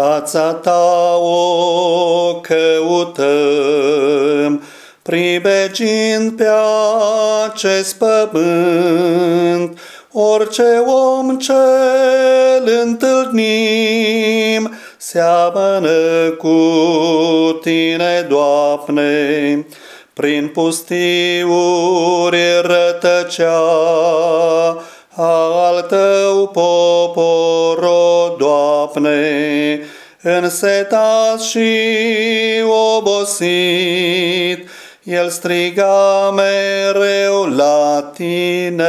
Fața ta o căutăm, pribegind pe acest pământ, orice om ce-l întâlnim, seamănă cu tine, Doamne, prin pustiuri rătăcea al tău popor, o Doamne, însetat și obosit, el striga mereu la tine.